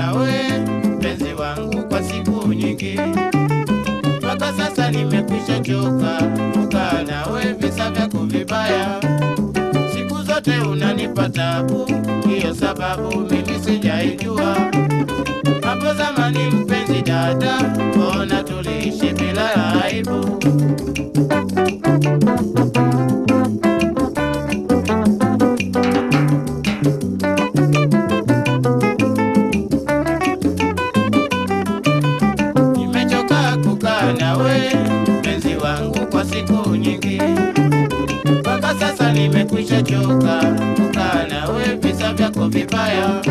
nawe mpenzi wangu kwa siku nyingi, mpaka sasa nimekwisha choka kukaa nawe visa vyako vibaya, siku zote unanipa tabu, hiyo sababu mimi sijaijua. Hapo zamani, mpenzi dada nyingi, mpaka sasa nimekwisha choka kukaa nawe visa vyako vibaya,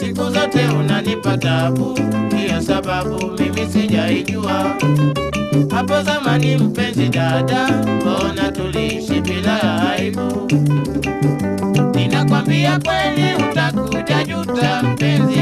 siku zote unanipa tabu, hiyo sababu mimi sijaijua. Hapo zamani mpenzi dada, mbona tuliishi bila aibu? Ninakwambia kweli utakuja juta mpenzi.